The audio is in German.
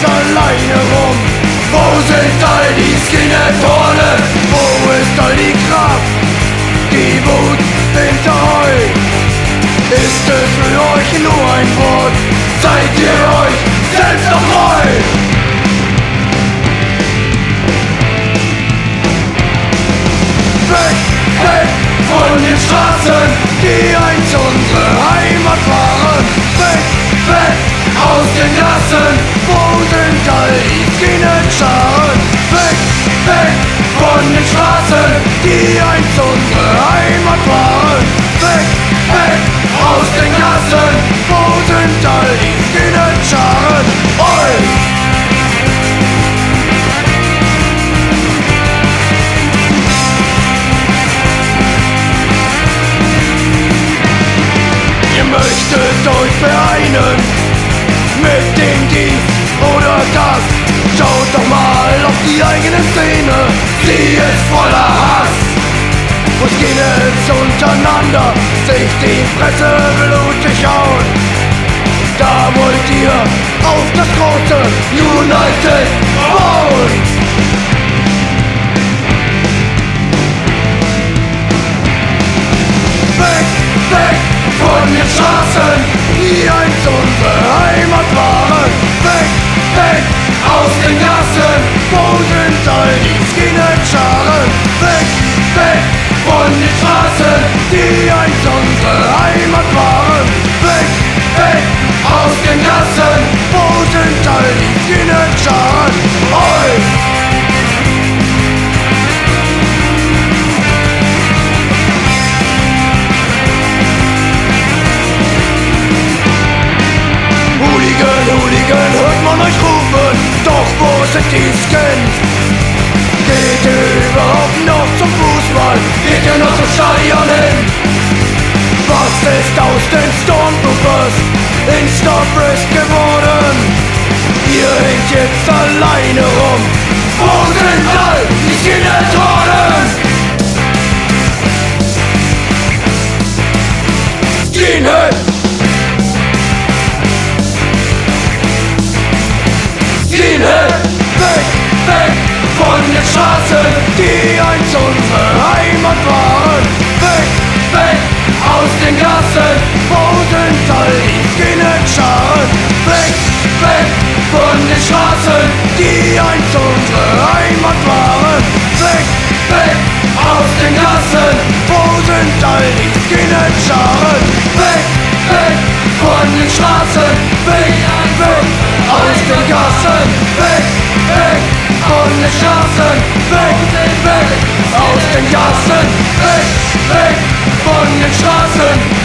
jetzt alleine rum? Wo sind all die Skinhead-Horne? Wo ist all die Kraft? Die Wut hinter euch? Ist es für euch nur ein Wort? Seid ihr euch selbst noch treu? Weg, weg von den Straßen, die einst unsere Heimat waren. Weg, weg aus den Gassen, Skinhead-Scharen? Weg, weg von den Straßen, die einst unsere Heimat waren. Weg, weg aus den Gassen, wo sind all die Skinhead-Scharen? Oi! Ihr möchtet euch vereinen mit dem dies oder das. Schaut doch mal auf die eigene Szene, sie ist voller Hass. Wo Skinheads untereinander sich die Fresse blutig hauen. Da wollt ihr auf das große United die einst unsere Heimat waren. Noch zum Stadion hin? Was ist aus den Stormtroopers in Starbrisk geworden? Ihr hängt jetzt alleine rum. Wo sind all die Skinhead-Horden? Skinhead! Skinhead! Weg, weg von den Straßen, die einst unsere Heimat waren. Weg, weg aus den Gassen, all die Skinhead-Scharen? Weg, weg von den Straßen, die einst unsere Heimat waren. Weg, weg aus den Gassen, all die Skinhead-Scharen? Weg, weg von den Straßen, weg, weg aus den Gassen, weg, weg von den Straßen, weg, den Gassen, weg, weg von den Straßen,